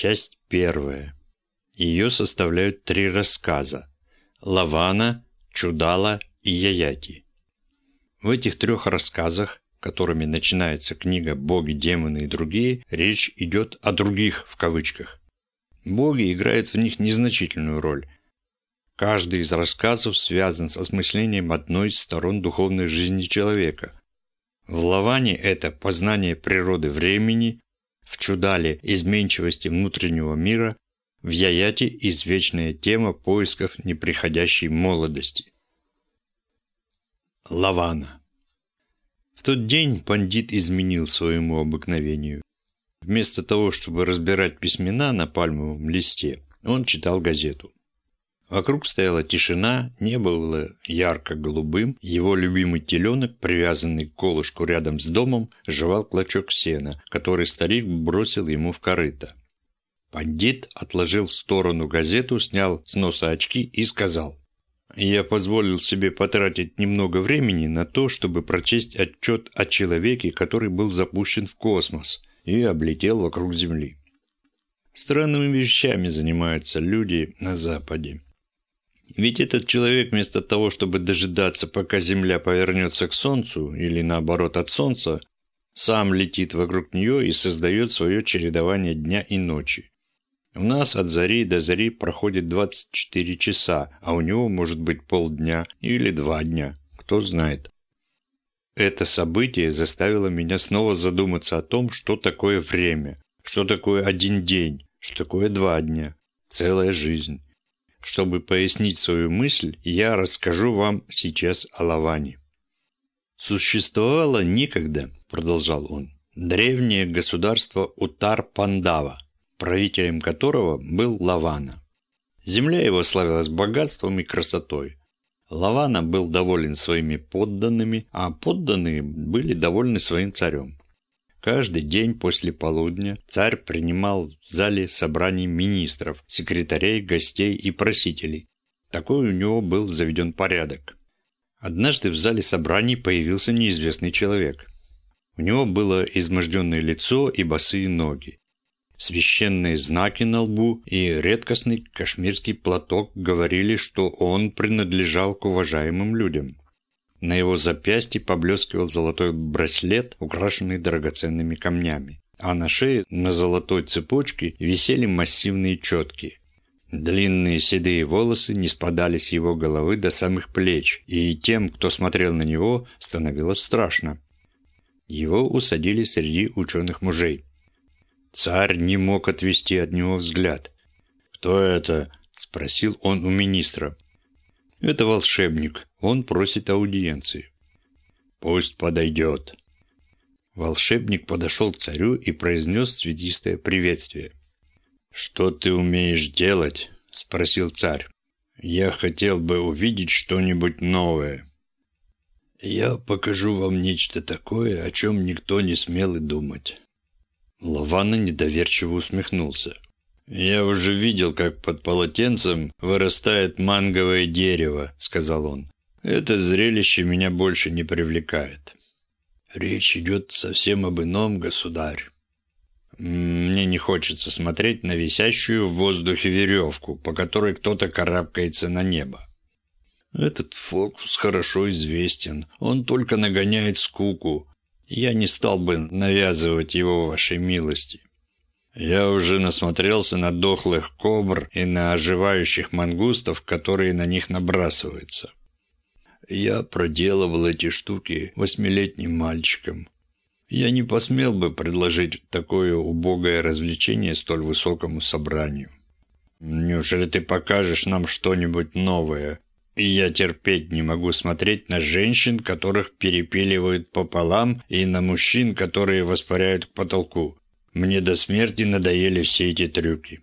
Часть первая. Ее составляют три рассказа – Лавана, Чудала и Яяти. В этих трех рассказах, которыми начинается книга «Боги, демоны и другие», речь идет о «других» в кавычках. Боги играют в них незначительную роль. Каждый из рассказов связан с осмыслением одной из сторон духовной жизни человека. В Лаване это познание природы времени, в Чудале – изменчивости внутреннего мира, в Яяте – извечная тема поисков неприходящей молодости. Лавана В тот день пандит изменил своему обыкновению. Вместо того, чтобы разбирать письмена на пальмовом листе, он читал газету. Вокруг стояла тишина, небо было ярко-голубым, его любимый теленок, привязанный к колышку рядом с домом, жевал клочок сена, который старик бросил ему в корыто. Пандит отложил в сторону газету, снял с носа очки и сказал. «Я позволил себе потратить немного времени на то, чтобы прочесть отчет о человеке, который был запущен в космос и облетел вокруг Земли. Странными вещами занимаются люди на Западе. Ведь этот человек вместо того, чтобы дожидаться, пока Земля повернется к Солнцу, или наоборот от Солнца, сам летит вокруг нее и создает свое чередование дня и ночи. У нас от зари до зари проходит 24 часа, а у него может быть полдня или два дня, кто знает. Это событие заставило меня снова задуматься о том, что такое время, что такое один день, что такое два дня, целая жизнь. Чтобы пояснить свою мысль, я расскажу вам сейчас о Лаване. «Существовало некогда, — продолжал он, — древнее государство Утар-Пандава, правителем которого был Лавана. Земля его славилась богатством и красотой. Лавана был доволен своими подданными, а подданные были довольны своим царем. Каждый день после полудня царь принимал в зале собраний министров, секретарей, гостей и просителей. Такой у него был заведен порядок. Однажды в зале собраний появился неизвестный человек. У него было изможденное лицо и босые ноги. Священные знаки на лбу и редкостный кашмирский платок говорили, что он принадлежал к уважаемым людям. На его запястье поблескивал золотой браслет, украшенный драгоценными камнями, а на шее на золотой цепочке висели массивные четки. Длинные седые волосы не спадали с его головы до самых плеч, и тем, кто смотрел на него, становилось страшно. Его усадили среди ученых мужей. Царь не мог отвести от него взгляд. «Кто это?» – спросил он у министра. Это волшебник. Он просит аудиенции. Пусть подойдет. Волшебник подошел к царю и произнес цветистое приветствие. «Что ты умеешь делать?» – спросил царь. «Я хотел бы увидеть что-нибудь новое». «Я покажу вам нечто такое, о чем никто не смел и думать». Лавана недоверчиво усмехнулся. «Я уже видел, как под полотенцем вырастает манговое дерево», — сказал он. «Это зрелище меня больше не привлекает». «Речь идет совсем об ином, государь». «Мне не хочется смотреть на висящую в воздухе веревку, по которой кто-то карабкается на небо». «Этот фокус хорошо известен. Он только нагоняет скуку. Я не стал бы навязывать его вашей милости». Я уже насмотрелся на дохлых кобр и на оживающих мангустов, которые на них набрасываются. Я проделывал эти штуки восьмилетним мальчиком. Я не посмел бы предложить такое убогое развлечение столь высокому собранию. Неужели ты покажешь нам что-нибудь новое? И я терпеть не могу смотреть на женщин, которых перепиливают пополам, и на мужчин, которые воспаряют к потолку. Мне до смерти надоели все эти трюки.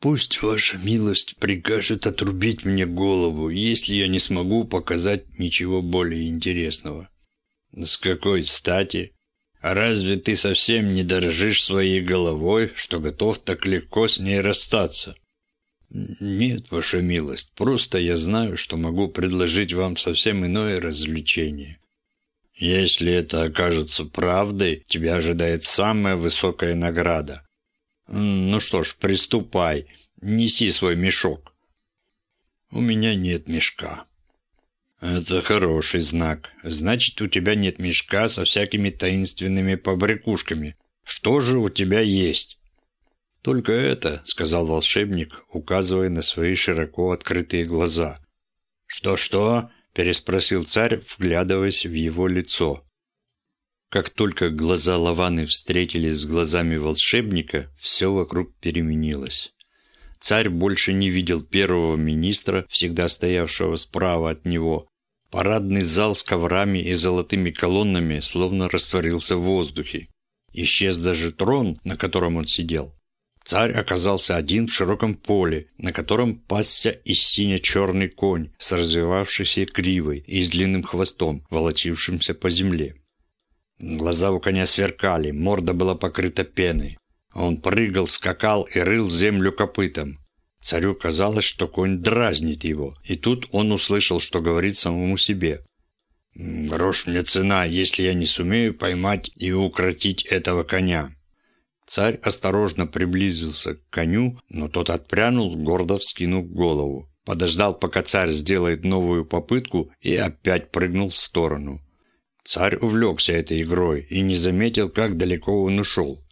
Пусть ваша милость прикажет отрубить мне голову, если я не смогу показать ничего более интересного. С какой стати? А разве ты совсем не дорожишь своей головой, что готов так легко с ней расстаться? Нет, ваша милость, просто я знаю, что могу предложить вам совсем иное развлечение. Если это окажется правдой, тебя ожидает самая высокая награда. Ну что ж, приступай, неси свой мешок. У меня нет мешка. Это хороший знак. Значит, у тебя нет мешка со всякими таинственными побрякушками. Что же у тебя есть? Только это, сказал волшебник, указывая на свои широко открытые глаза. Что-что? переспросил царь, вглядываясь в его лицо. Как только глаза Лаваны встретились с глазами волшебника, все вокруг переменилось. Царь больше не видел первого министра, всегда стоявшего справа от него. Парадный зал с коврами и золотыми колоннами словно растворился в воздухе. Исчез даже трон, на котором он сидел. Царь оказался один в широком поле, на котором пасся и сине-черный конь с развивавшейся кривой и с длинным хвостом, волочившимся по земле. Глаза у коня сверкали, морда была покрыта пеной. Он прыгал, скакал и рыл землю копытом. Царю казалось, что конь дразнит его, и тут он услышал, что говорит самому себе. «Грош мне цена, если я не сумею поймать и укротить этого коня». Царь осторожно приблизился к коню, но тот отпрянул, гордо вскинув голову. Подождал, пока царь сделает новую попытку, и опять прыгнул в сторону. Царь увлекся этой игрой и не заметил, как далеко он ушел.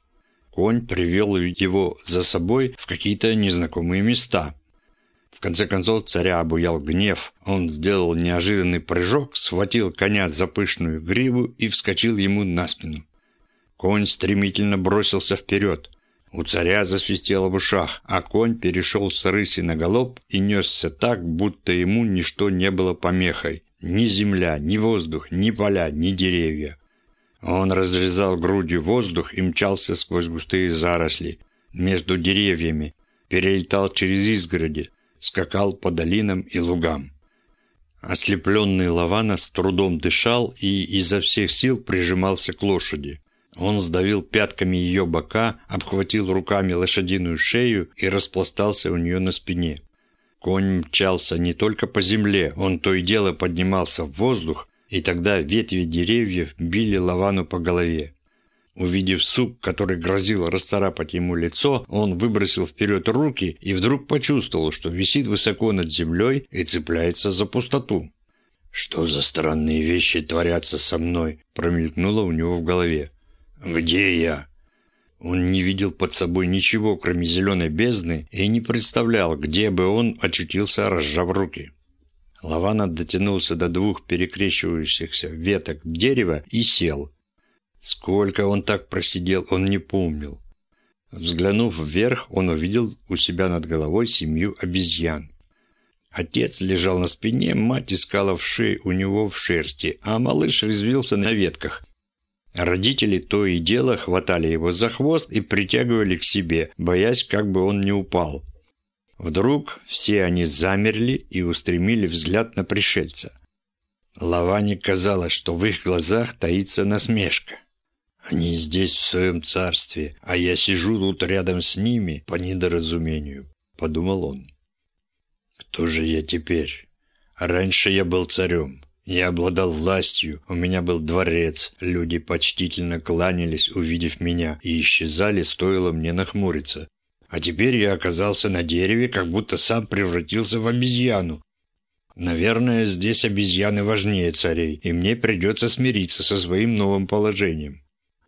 Конь привел его за собой в какие-то незнакомые места. В конце концов царя обуял гнев. Он сделал неожиданный прыжок, схватил коня за пышную гриву и вскочил ему на спину. Конь стремительно бросился вперед. У царя засвистело в ушах, а конь перешел с рыси на галоп и несся так, будто ему ничто не было помехой. Ни земля, ни воздух, ни поля, ни деревья. Он разрезал грудью воздух и мчался сквозь густые заросли, между деревьями, перелетал через изгороди, скакал по долинам и лугам. Ослепленный Лавана с трудом дышал и изо всех сил прижимался к лошади. Он сдавил пятками ее бока, обхватил руками лошадиную шею и распластался у нее на спине. Конь мчался не только по земле, он то и дело поднимался в воздух, и тогда ветви деревьев били Лавану по голове. Увидев суп, который грозил расцарапать ему лицо, он выбросил вперед руки и вдруг почувствовал, что висит высоко над землей и цепляется за пустоту. «Что за странные вещи творятся со мной?» промелькнуло у него в голове. «Где я?» Он не видел под собой ничего, кроме зеленой бездны, и не представлял, где бы он очутился, разжав руки. Лавана дотянулся до двух перекрещивающихся веток дерева и сел. Сколько он так просидел, он не помнил. Взглянув вверх, он увидел у себя над головой семью обезьян. Отец лежал на спине, мать искала в шее у него в шерсти, а малыш резвился на ветках, Родители то и дело хватали его за хвост и притягивали к себе, боясь, как бы он не упал. Вдруг все они замерли и устремили взгляд на пришельца. Лаване казалось, что в их глазах таится насмешка. Они здесь в своем царстве, а я сижу тут рядом с ними по недоразумению, подумал он. Кто же я теперь? Раньше я был царем. Я обладал властью, у меня был дворец, люди почтительно кланялись, увидев меня, и исчезали, стоило мне нахмуриться. А теперь я оказался на дереве, как будто сам превратился в обезьяну. Наверное, здесь обезьяны важнее царей, и мне придется смириться со своим новым положением.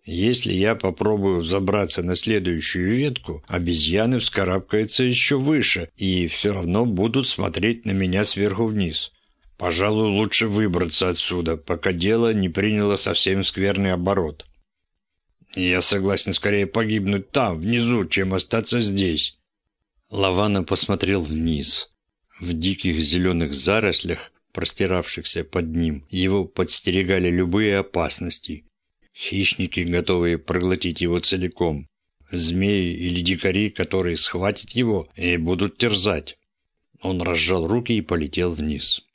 Если я попробую взобраться на следующую ветку, обезьяны вскарабкаются еще выше и все равно будут смотреть на меня сверху вниз. Пожалуй, лучше выбраться отсюда, пока дело не приняло совсем скверный оборот. Я согласен скорее погибнуть там, внизу, чем остаться здесь. Лавана посмотрел вниз. В диких зеленых зарослях, простиравшихся под ним, его подстерегали любые опасности. Хищники, готовые проглотить его целиком. Змеи или дикари, которые схватят его и будут терзать. Он разжал руки и полетел вниз.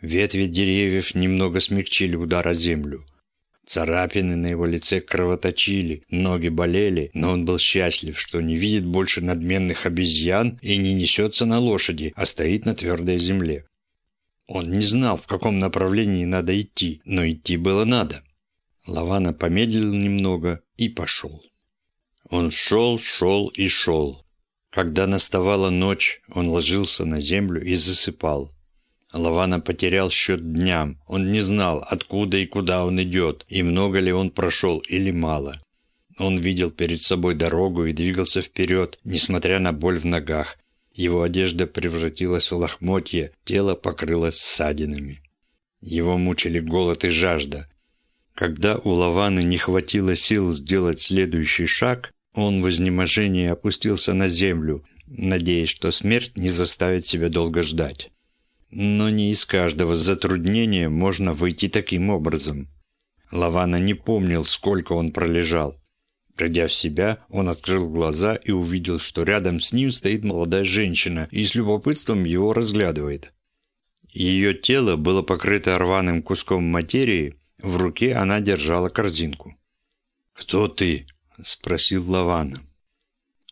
Ветви деревьев немного смягчили удар о землю. Царапины на его лице кровоточили, ноги болели, но он был счастлив, что не видит больше надменных обезьян и не несется на лошади, а стоит на твердой земле. Он не знал, в каком направлении надо идти, но идти было надо. Лавана помедлил немного и пошел. Он шел, шел и шел. Когда наставала ночь, он ложился на землю и засыпал. Лавана потерял счет дням. Он не знал, откуда и куда он идет, и много ли он прошел или мало. Он видел перед собой дорогу и двигался вперед, несмотря на боль в ногах. Его одежда превратилась в лохмотье, тело покрылось ссадинами. Его мучили голод и жажда. Когда у Лаваны не хватило сил сделать следующий шаг, он в изнеможении опустился на землю, надеясь, что смерть не заставит себя долго ждать. Но не из каждого затруднения можно выйти таким образом. Лавана не помнил, сколько он пролежал. Придя в себя, он открыл глаза и увидел, что рядом с ним стоит молодая женщина и с любопытством его разглядывает. Ее тело было покрыто рваным куском материи, в руке она держала корзинку. «Кто ты?» – спросил Лавана.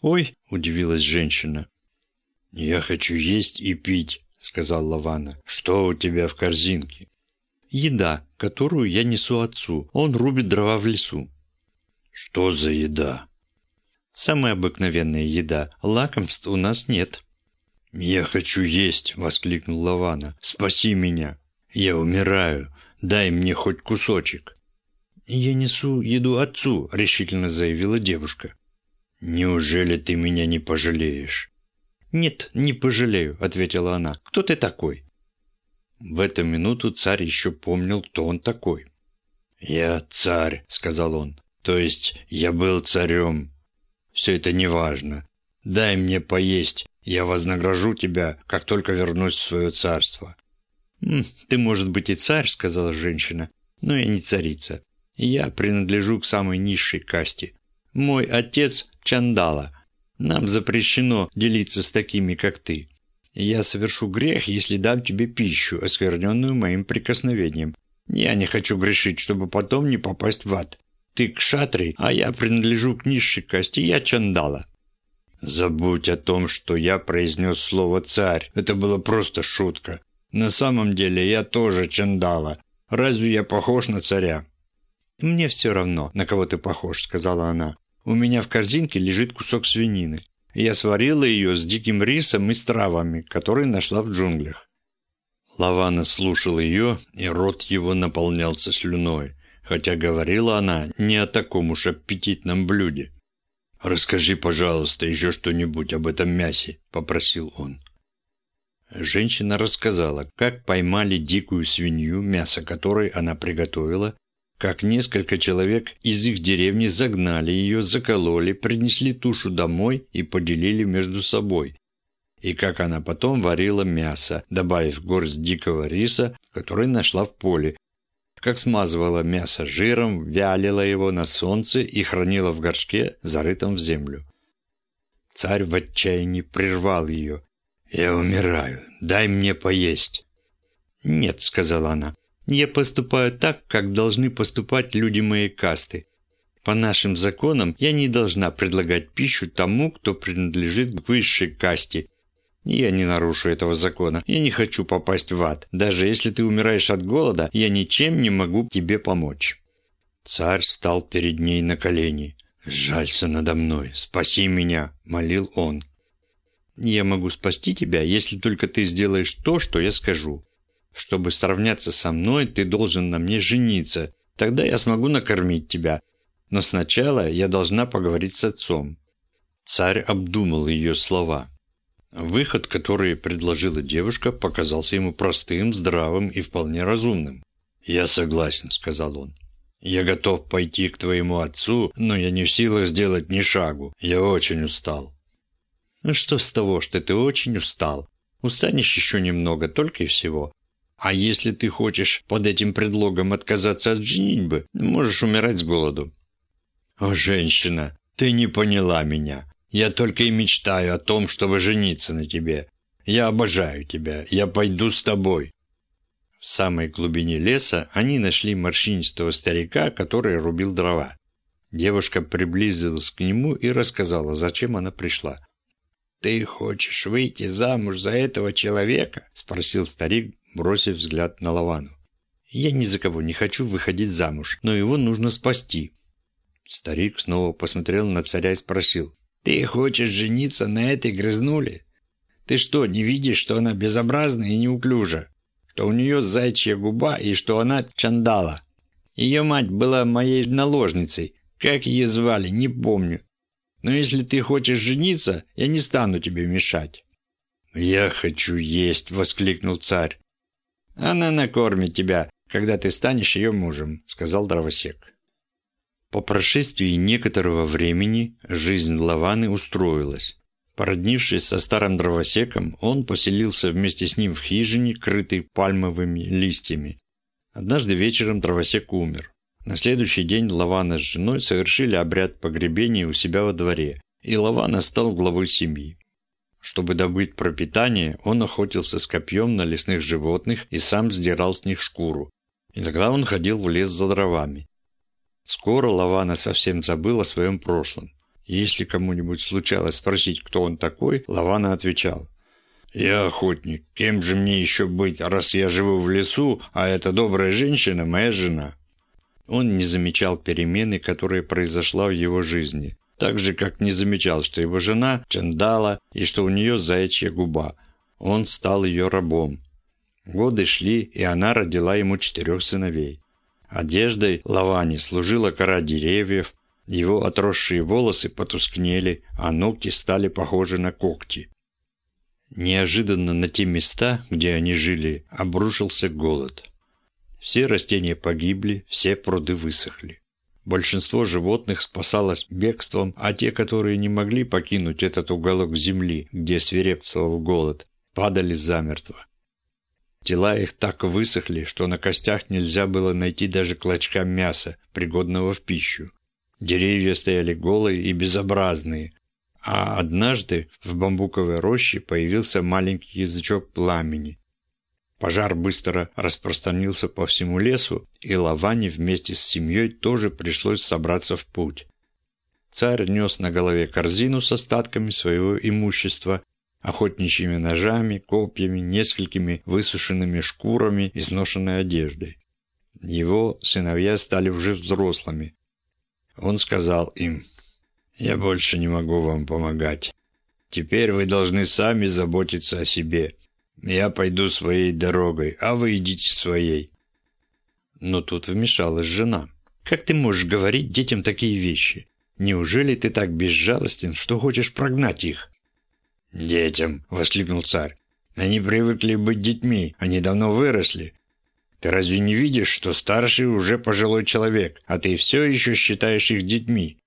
«Ой!» – удивилась женщина. «Я хочу есть и пить», – сказал Лавана. «Что у тебя в корзинке?» «Еда, которую я несу отцу. Он рубит дрова в лесу». «Что за еда?» «Самая обыкновенная еда. Лакомств у нас нет». «Я хочу есть!» – воскликнул Лавана. «Спаси меня! Я умираю! Дай мне хоть кусочек!» «Я несу еду отцу», – решительно заявила девушка. «Неужели ты меня не пожалеешь?» «Нет, не пожалею», – ответила она. «Кто ты такой?» В эту минуту царь еще помнил, кто он такой. «Я царь», – сказал он. «То есть я был царем. Все это неважно. Дай мне поесть, я вознагражу тебя, как только вернусь в свое царство». «Ты, может быть, и царь», — сказала женщина, — «но я не царица. Я принадлежу к самой низшей касте. Мой отец — Чандала. Нам запрещено делиться с такими, как ты. Я совершу грех, если дам тебе пищу, оскверненную моим прикосновением. Я не хочу грешить, чтобы потом не попасть в ад. Ты кшатри, а я принадлежу к низшей касте, я чандала». «Забудь о том, что я произнес слово «царь». Это была просто шутка. На самом деле я тоже чандала. Разве я похож на царя?» «Мне все равно, на кого ты похож», — сказала она. «У меня в корзинке лежит кусок свинины. Я сварила ее с диким рисом и с травами, которые нашла в джунглях». Лавана слушал ее, и рот его наполнялся слюной хотя говорила она не о таком уж аппетитном блюде. «Расскажи, пожалуйста, еще что-нибудь об этом мясе», – попросил он. Женщина рассказала, как поймали дикую свинью, мясо которой она приготовила, как несколько человек из их деревни загнали ее, закололи, принесли тушу домой и поделили между собой, и как она потом варила мясо, добавив горсть дикого риса, который нашла в поле, как смазывала мясо жиром, вялила его на солнце и хранила в горшке, зарытом в землю. Царь в отчаянии прервал ее. «Я умираю, дай мне поесть». «Нет», — сказала она, — «я поступаю так, как должны поступать люди моей касты. По нашим законам я не должна предлагать пищу тому, кто принадлежит к высшей касте, я не нарушу этого закона. Я не хочу попасть в ад. Даже если ты умираешь от голода, я ничем не могу тебе помочь». Царь стал перед ней на колени. «Жалься надо мной, спаси меня», — молил он. «Я могу спасти тебя, если только ты сделаешь то, что я скажу. Чтобы сравняться со мной, ты должен на мне жениться. Тогда я смогу накормить тебя. Но сначала я должна поговорить с отцом». Царь обдумал ее слова. Выход, который предложила девушка, показался ему простым, здравым и вполне разумным. «Я согласен», — сказал он. «Я готов пойти к твоему отцу, но я не в силах сделать ни шагу. Я очень устал». «Ну что с того, что ты очень устал? Устанешь еще немного, только и всего. А если ты хочешь под этим предлогом отказаться от женитьбы, можешь умирать с голоду». «О, женщина, ты не поняла меня. Я только и мечтаю о том, чтобы жениться на тебе. Я обожаю тебя. Я пойду с тобой». В самой глубине леса они нашли морщинистого старика, который рубил дрова. Девушка приблизилась к нему и рассказала, зачем она пришла. «Ты хочешь выйти замуж за этого человека?» – спросил старик, бросив взгляд на Лавану. «Я ни за кого не хочу выходить замуж, но его нужно спасти». Старик снова посмотрел на царя и спросил. «Ты хочешь жениться на этой грызнуле? Ты что, не видишь, что она безобразна и неуклюжа? Что у нее зайчья губа и что она чандала? Ее мать была моей наложницей. Как ее звали, не помню. Но если ты хочешь жениться, я не стану тебе мешать». «Я хочу есть!» — воскликнул царь. «Она накормит тебя, когда ты станешь ее мужем», — сказал дровосек. По прошествии некоторого времени жизнь Лаваны устроилась. Породнившись со старым дровосеком, он поселился вместе с ним в хижине, крытой пальмовыми листьями. Однажды вечером дровосек умер. На следующий день Лавана с женой совершили обряд погребения у себя во дворе, и Лавана стал главой семьи. Чтобы добыть пропитание, он охотился с копьем на лесных животных и сам сдирал с них шкуру. Иногда он ходил в лес за дровами. Скоро Лавана совсем забыл о своем прошлом. Если кому-нибудь случалось спросить, кто он такой, Лавана отвечал. «Я охотник. Кем же мне еще быть, раз я живу в лесу, а эта добрая женщина – моя жена?» Он не замечал перемены, которая произошла в его жизни. Так же, как не замечал, что его жена – чандала и что у нее заячья губа. Он стал ее рабом. Годы шли, и она родила ему четырех сыновей. Одеждой Лавани служила кора деревьев, его отросшие волосы потускнели, а ногти стали похожи на когти. Неожиданно на те места, где они жили, обрушился голод. Все растения погибли, все пруды высохли. Большинство животных спасалось бегством, а те, которые не могли покинуть этот уголок земли, где свирепствовал голод, падали замертво. Тела их так высохли, что на костях нельзя было найти даже клочка мяса, пригодного в пищу. Деревья стояли голые и безобразные, а однажды в бамбуковой роще появился маленький язычок пламени. Пожар быстро распространился по всему лесу, и Лаване вместе с семьей тоже пришлось собраться в путь. Царь нес на голове корзину с остатками своего имущества, охотничьими ножами, копьями, несколькими высушенными шкурами и сношенной одеждой. Его сыновья стали уже взрослыми. Он сказал им, «Я больше не могу вам помогать. Теперь вы должны сами заботиться о себе. Я пойду своей дорогой, а вы идите своей». Но тут вмешалась жена. «Как ты можешь говорить детям такие вещи? Неужели ты так безжалостен, что хочешь прогнать их?» «Детям!» — воскликнул царь. «Они привыкли быть детьми, они давно выросли. Ты разве не видишь, что старший уже пожилой человек, а ты все еще считаешь их детьми?»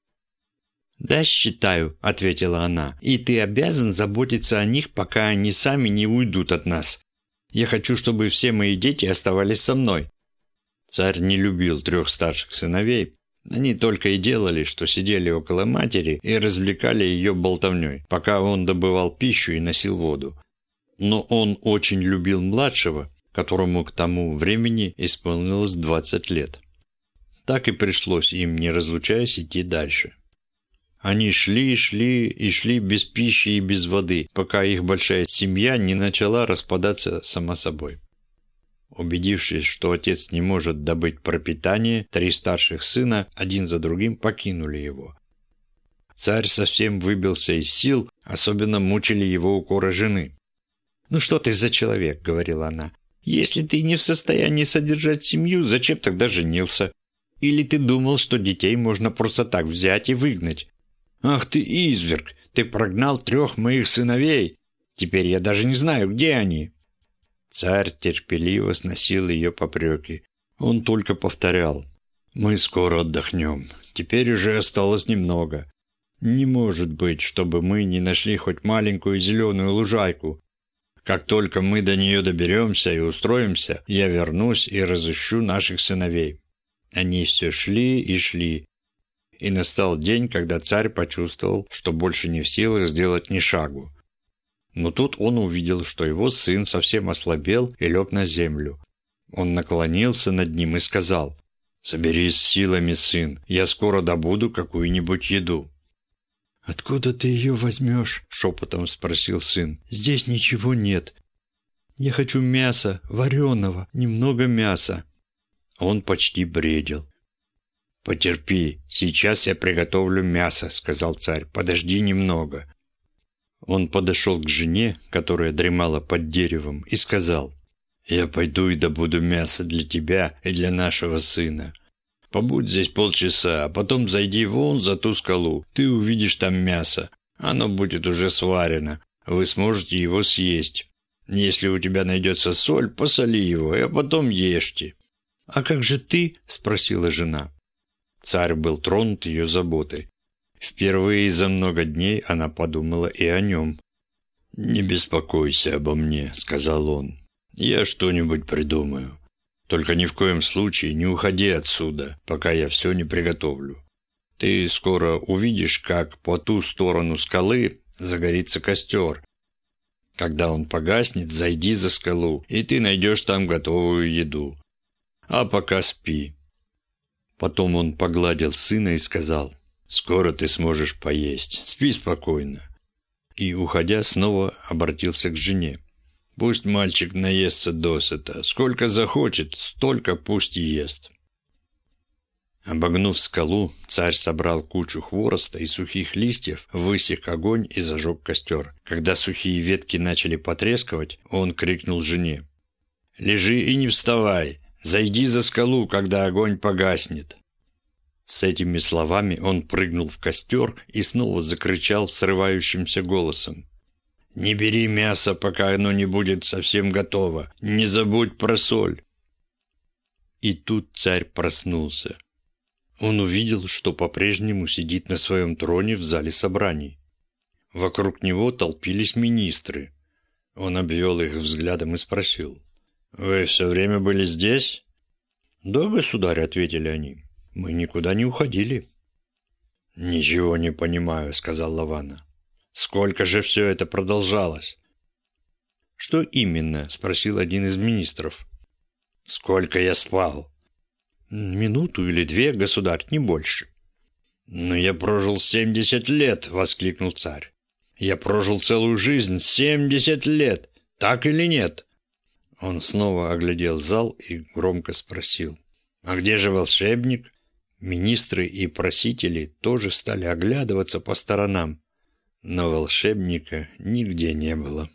«Да, считаю», — ответила она, — «и ты обязан заботиться о них, пока они сами не уйдут от нас. Я хочу, чтобы все мои дети оставались со мной». Царь не любил трех старших сыновей. Они только и делали, что сидели около матери и развлекали ее болтовней, пока он добывал пищу и носил воду. Но он очень любил младшего, которому к тому времени исполнилось 20 лет. Так и пришлось им, не разлучаясь, идти дальше. Они шли, шли и шли без пищи и без воды, пока их большая семья не начала распадаться сама собой. Убедившись, что отец не может добыть пропитание, три старших сына один за другим покинули его. Царь совсем выбился из сил, особенно мучили его укоры жены. «Ну что ты за человек?» — говорила она. «Если ты не в состоянии содержать семью, зачем тогда женился? Или ты думал, что детей можно просто так взять и выгнать? «Ах ты, изверг! Ты прогнал трех моих сыновей! Теперь я даже не знаю, где они!» Царь терпеливо сносил ее попреки. Он только повторял. «Мы скоро отдохнем. Теперь уже осталось немного. Не может быть, чтобы мы не нашли хоть маленькую зеленую лужайку. Как только мы до нее доберемся и устроимся, я вернусь и разыщу наших сыновей». Они все шли и шли, и настал день, когда царь почувствовал, что больше не в силах сделать ни шагу. Но тут он увидел, что его сын совсем ослабел и лег на землю. Он наклонился над ним и сказал, «Соберись силами, сын, я скоро добуду какую-нибудь еду». «Откуда ты ее возьмешь?» – шепотом спросил сын. «Здесь ничего нет. Я хочу мяса, вареного, немного мяса». Он почти бредил. «Потерпи, сейчас я приготовлю мясо», — сказал царь. «Подожди немного». Он подошел к жене, которая дремала под деревом, и сказал, «Я пойду и добуду мясо для тебя и для нашего сына. Побудь здесь полчаса, а потом зайди вон за ту скалу. Ты увидишь там мясо. Оно будет уже сварено. Вы сможете его съесть. Если у тебя найдется соль, посоли его, а потом ешьте». «А как же ты?» – спросила жена. Царь был тронут ее заботой. Впервые за много дней она подумала и о нем. «Не беспокойся обо мне», — сказал он. «Я что-нибудь придумаю. Только ни в коем случае не уходи отсюда, пока я все не приготовлю. Ты скоро увидишь, как по ту сторону скалы загорится костер. Когда он погаснет, зайди за скалу, и ты найдешь там готовую еду. А пока спи». Потом он погладил сына и сказал, Скоро ты сможешь поесть. Спи спокойно. И, уходя, снова обратился к жене. Пусть мальчик наестся досыта. Сколько захочет, столько пусть и ест. Обогнув скалу, царь собрал кучу хвороста и сухих листьев, высек огонь и зажег костер. Когда сухие ветки начали потрескивать, он крикнул жене. «Лежи и не вставай! Зайди за скалу, когда огонь погаснет!» С этими словами он прыгнул в костер и снова закричал срывающимся голосом. «Не бери мясо, пока оно не будет совсем готово. Не забудь про соль». И тут царь проснулся. Он увидел, что по-прежнему сидит на своем троне в зале собраний. Вокруг него толпились министры. Он обвел их взглядом и спросил. «Вы все время были здесь?» «Да, государь», — ответили они. Мы никуда не уходили. Ничего не понимаю, сказал Лавана. Сколько же все это продолжалось? Что именно? спросил один из министров. Сколько я спал? Минуту или две, государь, не больше. Но я прожил семьдесят лет, воскликнул царь. Я прожил целую жизнь, семьдесят лет. Так или нет? Он снова оглядел зал и громко спросил. «А где же волшебник?» Министры и просители тоже стали оглядываться по сторонам, но волшебника нигде не было.